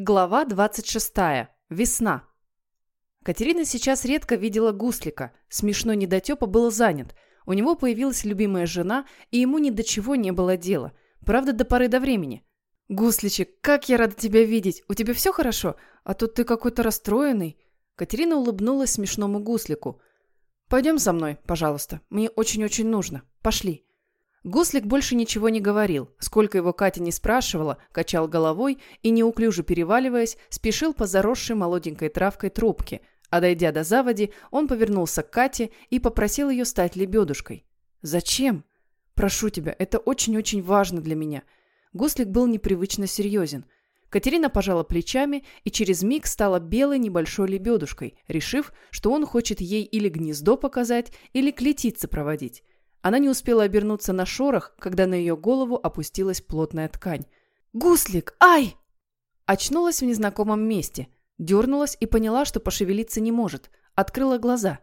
Глава 26. Весна. Катерина сейчас редко видела Гуслика. Смешной недотепа был занят. У него появилась любимая жена, и ему ни до чего не было дела. Правда, до поры до времени. «Гусличек, как я рада тебя видеть! У тебя все хорошо? А тут ты какой-то расстроенный». Катерина улыбнулась смешному Гуслику. «Пойдем со мной, пожалуйста. Мне очень-очень нужно. Пошли». Гуслик больше ничего не говорил. Сколько его Катя не спрашивала, качал головой и, неуклюже переваливаясь, спешил по заросшей молоденькой травкой трубке. А дойдя до заводи, он повернулся к Кате и попросил ее стать лебедушкой. «Зачем?» «Прошу тебя, это очень-очень важно для меня». Гуслик был непривычно серьезен. Катерина пожала плечами и через миг стала белой небольшой лебедушкой, решив, что он хочет ей или гнездо показать, или к летице проводить. Она не успела обернуться на шорох, когда на ее голову опустилась плотная ткань. «Гуслик! Ай!» Очнулась в незнакомом месте. Дернулась и поняла, что пошевелиться не может. Открыла глаза.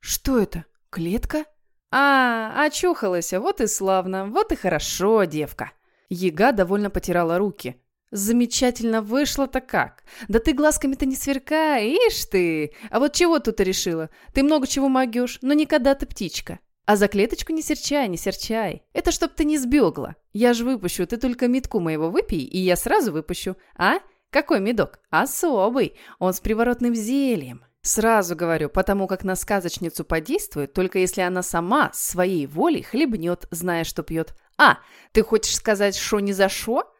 «Что это? Клетка?» «А, очухалась, вот и славно, вот и хорошо, девка!» Ега довольно потирала руки. «Замечательно вышло-то как! Да ты глазками-то не сверкай, ишь ты! А вот чего тут решила? Ты много чего могешь, но никогда ты птичка!» А за клеточку не серчай, не серчай. Это чтоб ты не сбегла. Я же выпущу, ты только медку моего выпей, и я сразу выпущу. А? Какой медок? Особый. Он с приворотным зельем. Сразу говорю, потому как на сказочницу подействует, только если она сама своей волей хлебнет, зная, что пьет. А, ты хочешь сказать, что не за шо?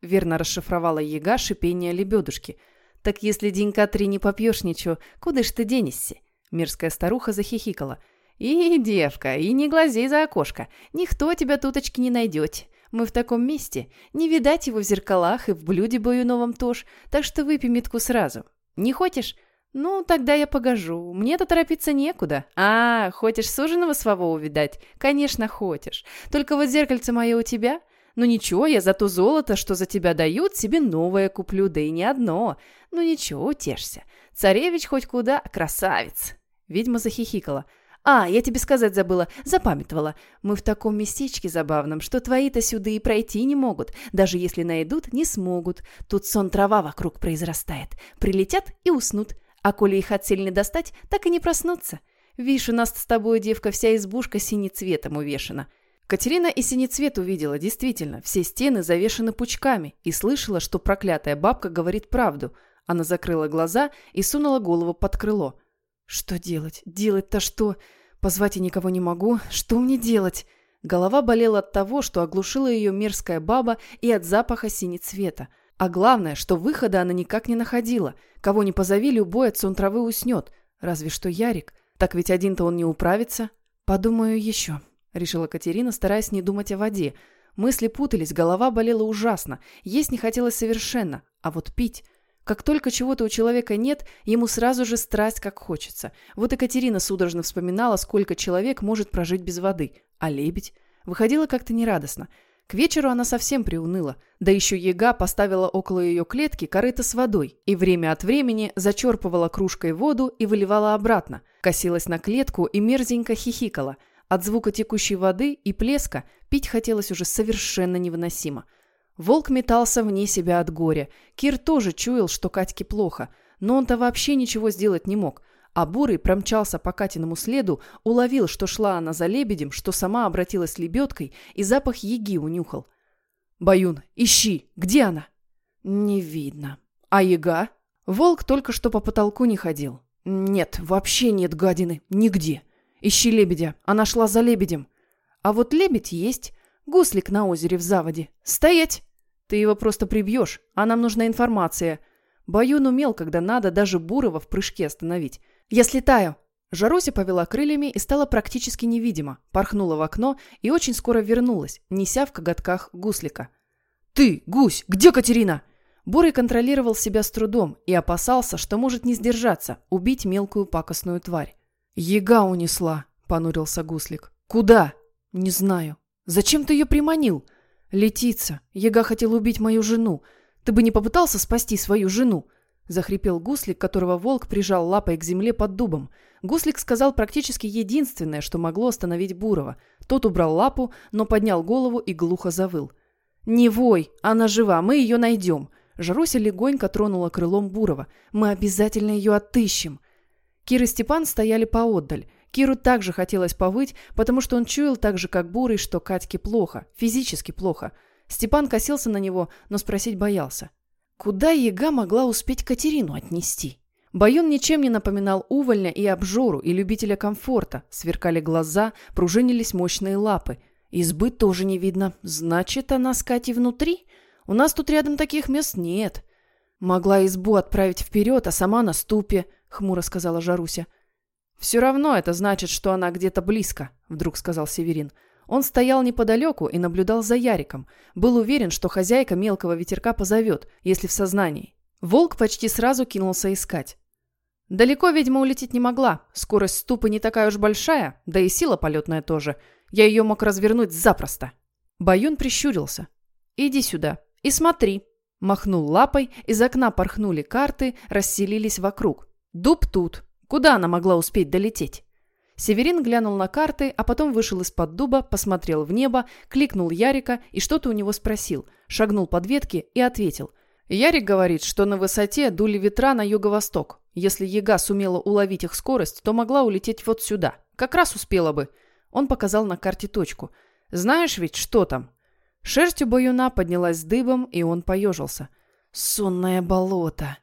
Верно расшифровала яга шипение лебедушки. Так если денька три не попьешь ничего, куда ж ты денешься? Мерзкая старуха захихикала. — «И, девка, и не глазей за окошко. Никто тебя туточки не найдете. Мы в таком месте. Не видать его в зеркалах и в блюде новом тоже, так что выпей метку сразу. Не хочешь? Ну, тогда я погожу. Мне-то торопиться некуда. А, хочешь суженого своего увидать? Конечно, хочешь. Только вот зеркальце мое у тебя? Ну ничего, я за то золото, что за тебя дают, себе новое куплю, да и не одно. Ну ничего, утешься. Царевич хоть куда, красавец. Ведьма захихикала. «А, я тебе сказать забыла, запамятовала. Мы в таком местечке забавном, что твои-то сюда и пройти не могут. Даже если найдут, не смогут. Тут сон трава вокруг произрастает. Прилетят и уснут. А коли их от не достать, так и не проснутся. Видишь, у нас с тобой, девка, вся избушка синецветом увешана». Катерина и синецвет увидела, действительно, все стены завешаны пучками, и слышала, что проклятая бабка говорит правду. Она закрыла глаза и сунула голову под крыло – что делать? Делать-то что? Позвать я никого не могу. Что мне делать? Голова болела от того, что оглушила ее мерзкая баба и от запаха синецвета. А главное, что выхода она никак не находила. Кого не позови, любой от сон травы уснет. Разве что Ярик. Так ведь один-то он не управится. Подумаю еще, решила Катерина, стараясь не думать о воде. Мысли путались, голова болела ужасно. Есть не хотелось совершенно. А вот пить... Как только чего-то у человека нет, ему сразу же страсть как хочется. Вот и Катерина судорожно вспоминала, сколько человек может прожить без воды. А лебедь? Выходила как-то нерадостно. К вечеру она совсем приуныла. Да еще яга поставила около ее клетки корыто с водой и время от времени зачерпывала кружкой воду и выливала обратно. Косилась на клетку и мерзенько хихикала. От звука текущей воды и плеска пить хотелось уже совершенно невыносимо. Волк метался вне себя от горя. Кир тоже чуял, что Катьке плохо, но он-то вообще ничего сделать не мог. А Бурый промчался по Катиному следу, уловил, что шла она за лебедем, что сама обратилась лебедкой, и запах еги унюхал. «Баюн, ищи! Где она?» «Не видно. А яга?» Волк только что по потолку не ходил. «Нет, вообще нет гадины. Нигде. Ищи лебедя. Она шла за лебедем. А вот лебедь есть. Гуслик на озере в заводе. Стоять! Ты его просто прибьешь, а нам нужна информация. Баюн умел, когда надо, даже Бурова в прыжке остановить. Я слетаю!» Жаруся повела крыльями и стала практически невидима, порхнула в окно и очень скоро вернулась, неся в коготках гуслика. «Ты, гусь, где Катерина?» Бурый контролировал себя с трудом и опасался, что может не сдержаться, убить мелкую пакостную тварь. «Ега унесла», — понурился гуслик. «Куда?» «Не знаю. Зачем ты ее приманил?» «Летица, Ега хотел убить мою жену. Ты бы не попытался спасти свою жену?» Захрипел гуслик, которого волк прижал лапой к земле под дубом. Гуслик сказал практически единственное, что могло остановить Бурова. Тот убрал лапу, но поднял голову и глухо завыл. «Не вой, она жива, мы ее найдем. Жаруся легонько тронула крылом Бурова. «Мы обязательно ее отыщем!» Кир и Степан стояли поотдаль. Киру также хотелось повыть, потому что он чуял так же, как Бурый, что Катьке плохо, физически плохо. Степан косился на него, но спросить боялся. Куда яга могла успеть Катерину отнести? Баюн ничем не напоминал увольня и обжору, и любителя комфорта. Сверкали глаза, пружинились мощные лапы. Избы тоже не видно. Значит, она с Катей внутри? У нас тут рядом таких мест нет. Могла избу отправить вперед, а сама на ступе, хмуро сказала Жаруся. Все равно это значит, что она где-то близко, вдруг сказал Северин. Он стоял неподалеку и наблюдал за Яриком. Был уверен, что хозяйка мелкого ветерка позовет, если в сознании. Волк почти сразу кинулся искать. Далеко ведьма улететь не могла. Скорость ступы не такая уж большая, да и сила полетная тоже. Я ее мог развернуть запросто. Баюн прищурился. «Иди сюда и смотри». Махнул лапой, из окна порхнули карты, расселились вокруг. Дуб тут. Куда она могла успеть долететь? Северин глянул на карты, а потом вышел из-под дуба, посмотрел в небо, кликнул Ярика и что-то у него спросил, шагнул под ветки и ответил. Ярик говорит, что на высоте дули ветра на юго-восток. Если яга сумела уловить их скорость, то могла улететь вот сюда. Как раз успела бы. Он показал на карте точку. Знаешь ведь, что там? Шерсть у баюна поднялась дыбом, и он поежился. Сонное болото.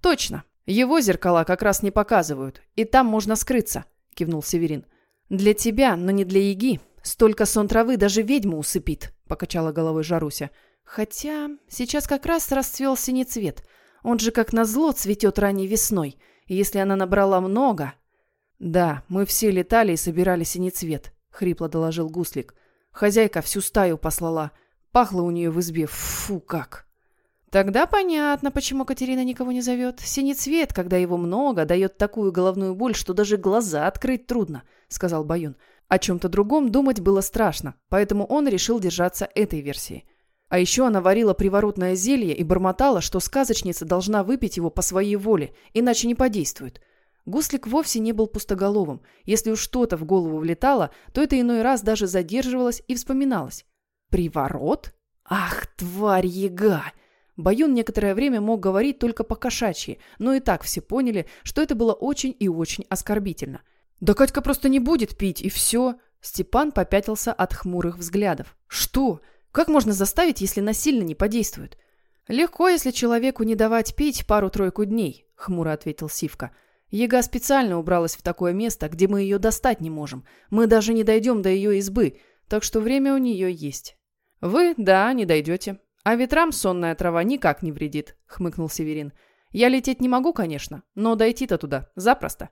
Точно. Его зеркала как раз не показывают, и там можно скрыться кивнул Северин. «Для тебя, но не для Яги. Столько сон травы даже ведьму усыпит», — покачала головой Жаруся. «Хотя сейчас как раз расцвел синий цвет. Он же как назло цветет ранней весной. Если она набрала много...» «Да, мы все летали и собирали синий цвет», — хрипло доложил Гуслик. «Хозяйка всю стаю послала. Пахло у нее в избе. Фу, как!» Тогда понятно, почему Катерина никого не зовет. Синий цвет, когда его много, дает такую головную боль, что даже глаза открыть трудно, сказал Баюн. О чем-то другом думать было страшно, поэтому он решил держаться этой версии. А еще она варила приворотное зелье и бормотала, что сказочница должна выпить его по своей воле, иначе не подействует. Гуслик вовсе не был пустоголовым. Если уж что-то в голову влетало, то это иной раз даже задерживалось и вспоминалось. «Приворот? Ах, тварь яга!» Баюн некоторое время мог говорить только по-кошачьи, но и так все поняли, что это было очень и очень оскорбительно. «Да Катька просто не будет пить, и все!» Степан попятился от хмурых взглядов. «Что? Как можно заставить, если насильно не подействует?» «Легко, если человеку не давать пить пару-тройку дней», — хмуро ответил Сивка. «Ега специально убралась в такое место, где мы ее достать не можем. Мы даже не дойдем до ее избы, так что время у нее есть». «Вы, да, не дойдете. «А ветрам сонная трава никак не вредит», — хмыкнул Северин. «Я лететь не могу, конечно, но дойти-то туда запросто».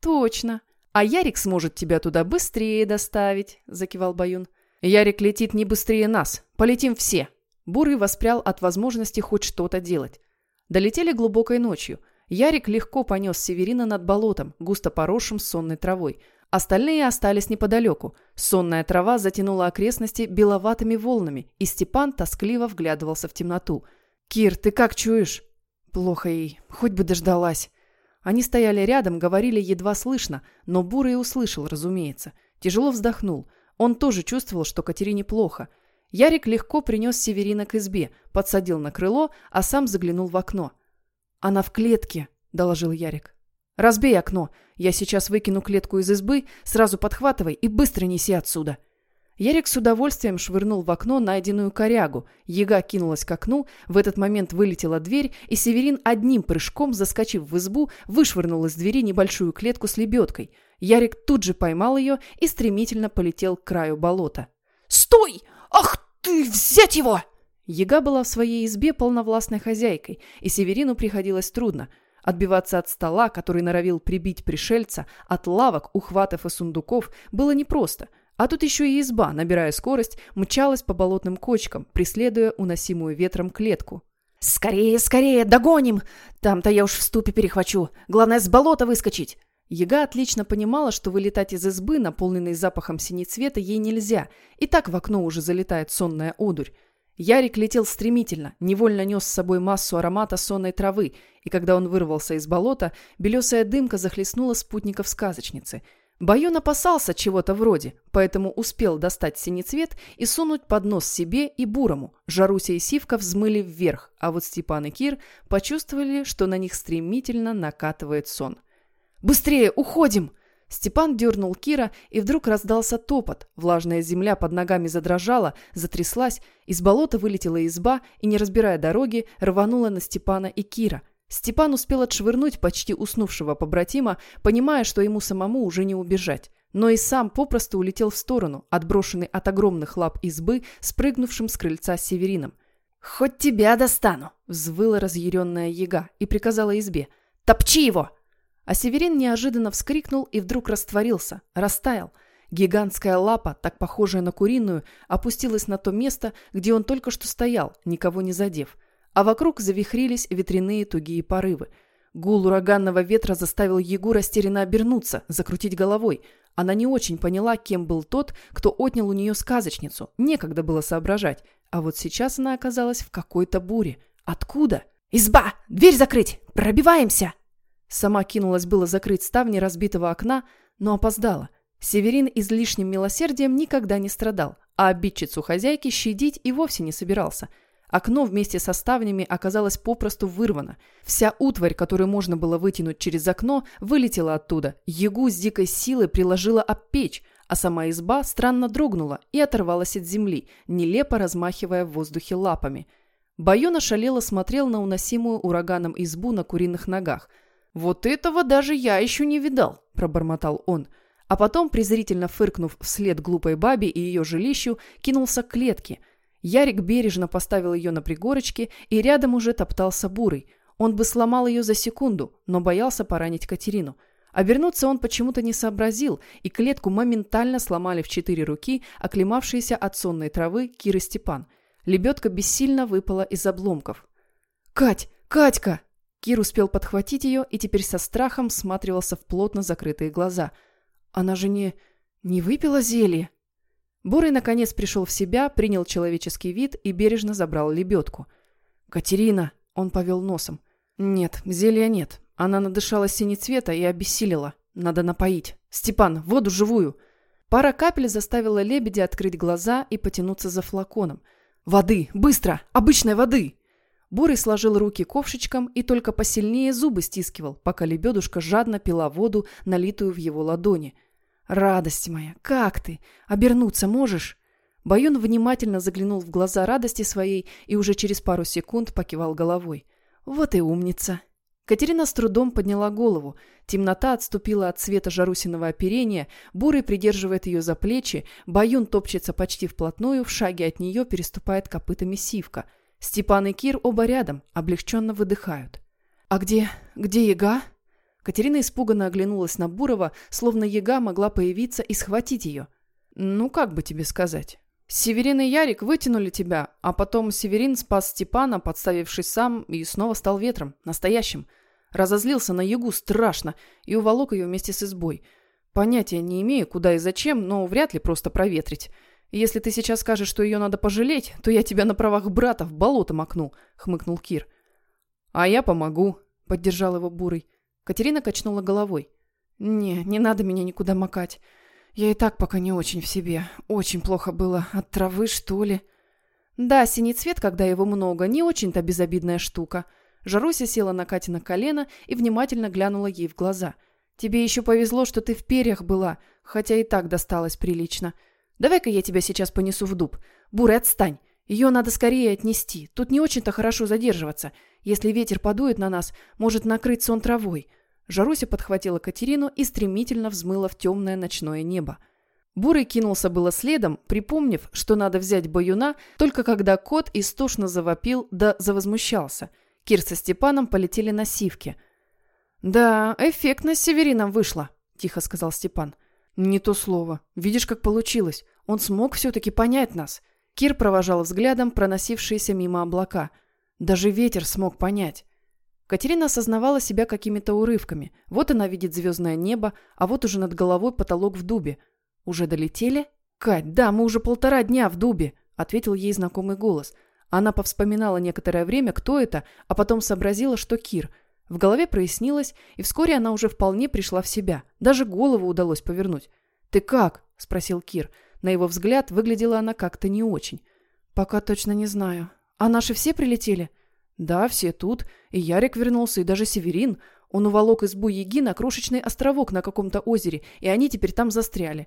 «Точно. А Ярик сможет тебя туда быстрее доставить», — закивал Баюн. «Ярик летит не быстрее нас. Полетим все». Бурый воспрял от возможности хоть что-то делать. Долетели глубокой ночью. Ярик легко понес Северина над болотом, густо поросшим сонной травой, Остальные остались неподалеку. Сонная трава затянула окрестности беловатыми волнами, и Степан тоскливо вглядывался в темноту. «Кир, ты как чуешь?» «Плохо ей. Хоть бы дождалась». Они стояли рядом, говорили едва слышно, но Бурый услышал, разумеется. Тяжело вздохнул. Он тоже чувствовал, что Катерине плохо. Ярик легко принес Северина к избе, подсадил на крыло, а сам заглянул в окно. «Она в клетке», — доложил Ярик. «Разбей окно. Я сейчас выкину клетку из избы, сразу подхватывай и быстро неси отсюда». Ярик с удовольствием швырнул в окно найденную корягу. Яга кинулась к окну, в этот момент вылетела дверь, и Северин одним прыжком, заскочив в избу, вышвырнул из двери небольшую клетку с лебедкой. Ярик тут же поймал ее и стремительно полетел к краю болота. «Стой! Ах ты! Взять его!» Яга была в своей избе полновластной хозяйкой, и Северину приходилось трудно – Отбиваться от стола, который норовил прибить пришельца, от лавок, ухватов и сундуков, было непросто. А тут еще и изба, набирая скорость, мчалась по болотным кочкам, преследуя уносимую ветром клетку. «Скорее, скорее, догоним! Там-то я уж в ступе перехвачу. Главное, с болота выскочить!» Яга отлично понимала, что вылетать из избы, наполненной запахом синецвета, ей нельзя. И так в окно уже залетает сонная одурь. Ярик летел стремительно, невольно нес с собой массу аромата сонной травы, и когда он вырвался из болота, белесая дымка захлестнула спутников сказочницы. Баюн опасался чего-то вроде, поэтому успел достать синецвет и сунуть под нос себе и Бурому. Жаруся и Сивка взмыли вверх, а вот Степан и Кир почувствовали, что на них стремительно накатывает сон. «Быстрее, уходим!» Степан дернул Кира, и вдруг раздался топот. Влажная земля под ногами задрожала, затряслась, из болота вылетела изба и, не разбирая дороги, рванула на Степана и Кира – Степан успел отшвырнуть почти уснувшего побратима, понимая, что ему самому уже не убежать. Но и сам попросту улетел в сторону, отброшенный от огромных лап избы, спрыгнувшим с крыльца Северином. «Хоть тебя достану!» – взвыла разъяренная яга и приказала избе. «Топчи его!» А Северин неожиданно вскрикнул и вдруг растворился, растаял. Гигантская лапа, так похожая на куриную, опустилась на то место, где он только что стоял, никого не задев – а вокруг завихрились ветряные тугие порывы. Гул ураганного ветра заставил Егу растерянно обернуться, закрутить головой. Она не очень поняла, кем был тот, кто отнял у нее сказочницу. Некогда было соображать. А вот сейчас она оказалась в какой-то буре. Откуда? «Изба! Дверь закрыть! Пробиваемся!» Сама кинулась было закрыть ставни разбитого окна, но опоздала. Северин излишним милосердием никогда не страдал, а обидчицу хозяйки щадить и вовсе не собирался – Окно вместе со ставнями оказалось попросту вырвано. Вся утварь, которую можно было вытянуть через окно, вылетела оттуда. Ягу с дикой силой приложила об печь, а сама изба странно дрогнула и оторвалась от земли, нелепо размахивая в воздухе лапами. Байон ошалело смотрел на уносимую ураганом избу на куриных ногах. «Вот этого даже я еще не видал», – пробормотал он. А потом, презрительно фыркнув вслед глупой бабе и ее жилищу, кинулся к клетке – Ярик бережно поставил ее на пригорочке, и рядом уже топтался бурый. Он бы сломал ее за секунду, но боялся поранить Катерину. Обернуться он почему-то не сообразил, и клетку моментально сломали в четыре руки, оклемавшиеся от сонной травы Кир и Степан. Лебедка бессильно выпала из обломков. «Кать! Катька!» Кир успел подхватить ее и теперь со страхом всматривался в плотно закрытые глаза. «Она же не... не выпила зелье?» Бурый наконец пришел в себя, принял человеческий вид и бережно забрал лебедку. «Катерина!» – он повел носом. «Нет, зелья нет. Она надышалась синецвета и обессилила. Надо напоить. Степан, воду живую!» Пара капель заставила лебедя открыть глаза и потянуться за флаконом. «Воды! Быстро! Обычной воды!» Бурый сложил руки ковшичком и только посильнее зубы стискивал, пока лебедушка жадно пила воду, налитую в его ладони – «Радость моя, как ты? Обернуться можешь?» Баюн внимательно заглянул в глаза радости своей и уже через пару секунд покивал головой. «Вот и умница!» Катерина с трудом подняла голову. Темнота отступила от цвета жарусиного оперения, Бурый придерживает ее за плечи, Баюн топчется почти вплотную, в шаге от нее переступает копытами сивка. Степан и Кир оба рядом, облегченно выдыхают. «А где... где яга?» Катерина испуганно оглянулась на Бурова, словно яга могла появиться и схватить ее. «Ну, как бы тебе сказать?» Северин и Ярик вытянули тебя, а потом Северин спас Степана, подставившись сам, и снова стал ветром, настоящим. Разозлился на Ягу страшно и уволок ее вместе с избой. Понятия не имею, куда и зачем, но вряд ли просто проветрить. Если ты сейчас скажешь, что ее надо пожалеть, то я тебя на правах брата в болото макну», — хмыкнул Кир. «А я помогу», — поддержал его Бурый. Катерина качнула головой. «Не, не надо меня никуда макать. Я и так пока не очень в себе. Очень плохо было. От травы, что ли?» «Да, синий цвет, когда его много, не очень-то безобидная штука». Жаруся села на Кате на колено и внимательно глянула ей в глаза. «Тебе еще повезло, что ты в перьях была, хотя и так досталось прилично. Давай-ка я тебя сейчас понесу в дуб. Бурый, отстань. Ее надо скорее отнести. Тут не очень-то хорошо задерживаться. Если ветер подует на нас, может накрыть сон травой. Жаруся подхватила Катерину и стремительно взмыла в темное ночное небо. Бурый кинулся было следом, припомнив, что надо взять баюна, только когда кот истошно завопил да завозмущался. Кир со Степаном полетели на сивке. «Да, эффектно с Северином вышло», – тихо сказал Степан. «Не то слово. Видишь, как получилось. Он смог все-таки понять нас». Кир провожал взглядом проносившиеся мимо облака – даже ветер смог понять. Катерина осознавала себя какими-то урывками. Вот она видит звездное небо, а вот уже над головой потолок в дубе. Уже долетели? «Кать, да, мы уже полтора дня в дубе», — ответил ей знакомый голос. Она повспоминала некоторое время, кто это, а потом сообразила, что Кир. В голове прояснилось, и вскоре она уже вполне пришла в себя. Даже голову удалось повернуть. «Ты как?» – спросил Кир. На его взгляд выглядела она как-то не очень. «Пока точно не знаю. А наши все прилетели?» «Да, все тут. И Ярик вернулся, и даже Северин. Он уволок избу Яги на крошечный островок на каком-то озере, и они теперь там застряли».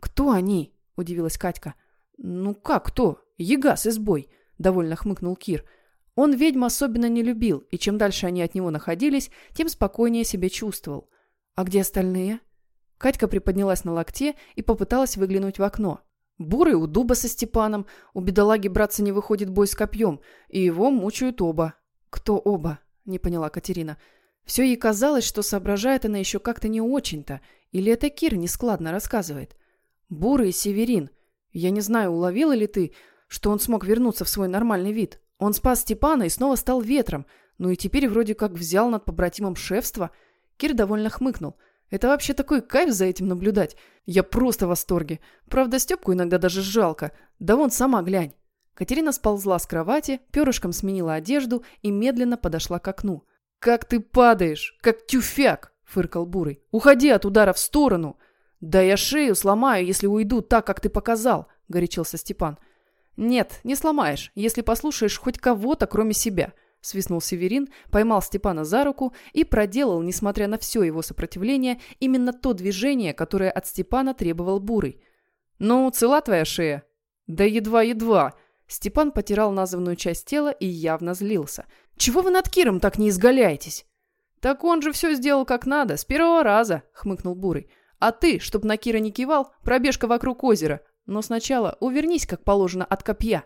«Кто они?» – удивилась Катька. «Ну как кто? Яга с избой», – довольно хмыкнул Кир. Он ведьм особенно не любил, и чем дальше они от него находились, тем спокойнее себя чувствовал. «А где остальные?» Катька приподнялась на локте и попыталась выглянуть в окно. Бурый у дуба со Степаном, у бедолаги братца не выходит бой с копьем, и его мучают оба. «Кто оба?» – не поняла Катерина. Все ей казалось, что соображает она еще как-то не очень-то, или это Кир нескладно рассказывает. «Бурый и Северин. Я не знаю, уловила ли ты, что он смог вернуться в свой нормальный вид?» Он спас Степана и снова стал ветром, ну и теперь вроде как взял над побратимом шефство. Кир довольно хмыкнул. Это вообще такой кайф за этим наблюдать. Я просто в восторге. Правда, Степку иногда даже жалко. Да вон сама глянь. Катерина сползла с кровати, перышком сменила одежду и медленно подошла к окну. «Как ты падаешь! Как тюфяк!» – фыркал Бурый. «Уходи от удара в сторону!» «Да я шею сломаю, если уйду так, как ты показал!» – горячился Степан. «Нет, не сломаешь, если послушаешь хоть кого-то, кроме себя», – свистнул Северин, поймал Степана за руку и проделал, несмотря на все его сопротивление, именно то движение, которое от Степана требовал Бурый. «Ну, цела твоя шея?» «Да едва-едва!» Степан потирал названную часть тела и явно злился. «Чего вы над Киром так не изгаляетесь?» «Так он же все сделал как надо, с первого раза», — хмыкнул Бурый. «А ты, чтоб на Кира не кивал, пробежка вокруг озера, но сначала увернись, как положено, от копья.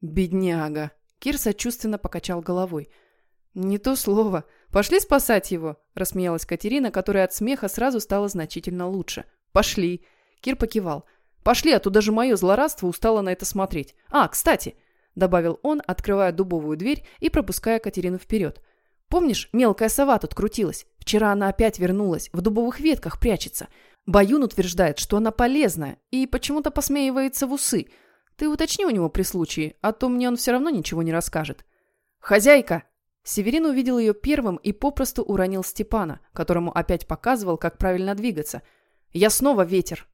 Бедняга. Кир сочувственно покачал головой. Не то слово. Пошли спасать его, рассмеялась Катерина, которая от смеха сразу стала значительно лучше. Пошли. Кир покивал. Пошли, а то даже мое злорадство устало на это смотреть. А, кстати, добавил он, открывая дубовую дверь и пропуская Катерину вперед. Помнишь, мелкая сова тут крутилась? Вчера она опять вернулась, в дубовых ветках прячется. Баюн утверждает, что она полезная, и почему-то посмеивается в усы. Ты уточни у него при случае, а то мне он все равно ничего не расскажет. «Хозяйка!» Северин увидел ее первым и попросту уронил Степана, которому опять показывал, как правильно двигаться. «Я снова ветер!»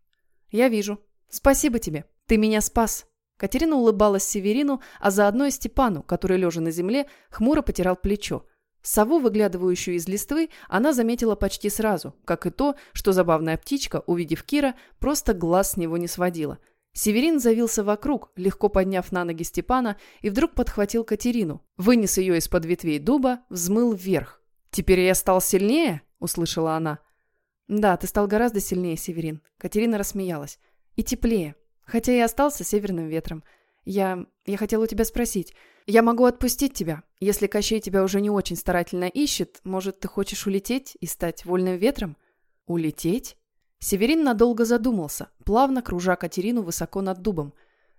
«Я вижу. Спасибо тебе. Ты меня спас!» Катерина улыбалась Северину, а заодно и Степану, который, лежа на земле, хмуро потирал плечо. Сову, выглядывающую из листвы, она заметила почти сразу, как и то, что забавная птичка, увидев Кира, просто глаз с него не сводила. Северин завился вокруг, легко подняв на ноги Степана, и вдруг подхватил Катерину, вынес ее из-под ветвей дуба, взмыл вверх. «Теперь я стал сильнее?» – услышала она. «Да, ты стал гораздо сильнее, Северин». Катерина рассмеялась. «И теплее, хотя и остался северным ветром. Я... я хотела у тебя спросить. Я могу отпустить тебя. Если Кощей тебя уже не очень старательно ищет, может, ты хочешь улететь и стать вольным ветром? Улететь? Северин надолго задумался, плавно кружа Катерину высоко над дубом.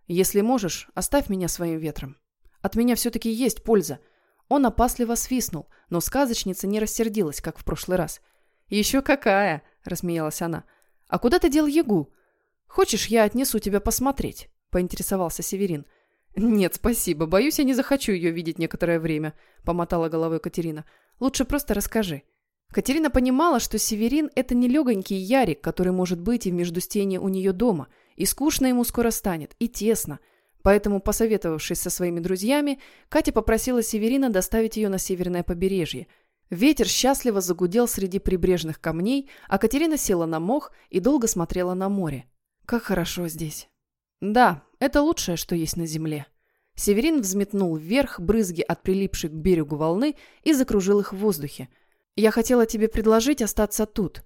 Если можешь, оставь меня своим ветром. От меня все-таки есть польза. Он опасливо свистнул, но сказочница не рассердилась, как в прошлый раз. «Еще какая!» – рассмеялась она. «А куда ты дел Ягу? Хочешь, я отнесу тебя посмотреть?» – поинтересовался Северин. – «Нет, спасибо. Боюсь, я не захочу ее видеть некоторое время», – помотала головой Катерина. «Лучше просто расскажи». Катерина понимала, что Северин – это не легонький Ярик, который может быть и в междустенье у нее дома, и скучно ему скоро станет, и тесно. Поэтому, посоветовавшись со своими друзьями, Катя попросила Северина доставить ее на северное побережье. Ветер счастливо загудел среди прибрежных камней, а Катерина села на мох и долго смотрела на море. «Как хорошо здесь». «Да, это лучшее, что есть на земле». Северин взметнул вверх брызги от прилипшей к берегу волны и закружил их в воздухе. «Я хотела тебе предложить остаться тут».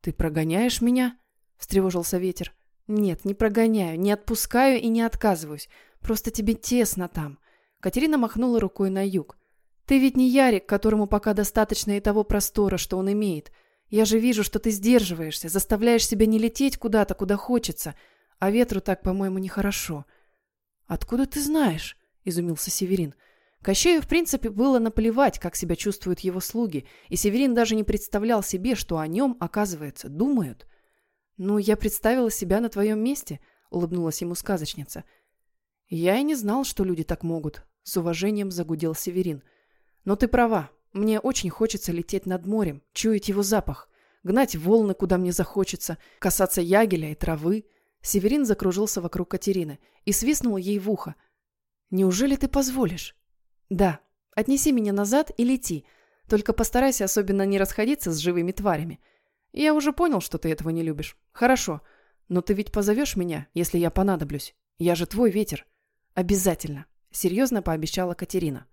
«Ты прогоняешь меня?» – встревожился ветер. «Нет, не прогоняю, не отпускаю и не отказываюсь. Просто тебе тесно там». Катерина махнула рукой на юг. «Ты ведь не Ярик, которому пока достаточно и того простора, что он имеет. Я же вижу, что ты сдерживаешься, заставляешь себя не лететь куда-то, куда хочется, а ветру так, по-моему, нехорошо. «Откуда ты знаешь?» – изумился Северин. Кощею, в принципе, было наплевать, как себя чувствуют его слуги, и Северин даже не представлял себе, что о нем, оказывается, думают. «Ну, я представила себя на твоем месте», – улыбнулась ему сказочница. «Я и не знал, что люди так могут», – с уважением загудел Северин. «Но ты права. Мне очень хочется лететь над морем, чуять его запах, гнать волны, куда мне захочется, касаться ягеля и травы. Северин закружился вокруг Катерины и свистнул ей в ухо. «Неужели ты позволишь?» «Да. Отнеси меня назад и лети. Только постарайся особенно не расходиться с живыми тварями. Я уже понял, что ты этого не любишь. Хорошо. Но ты ведь позовешь меня, если я понадоблюсь. Я же твой ветер. Обязательно. Серьезно пообещала Катерина.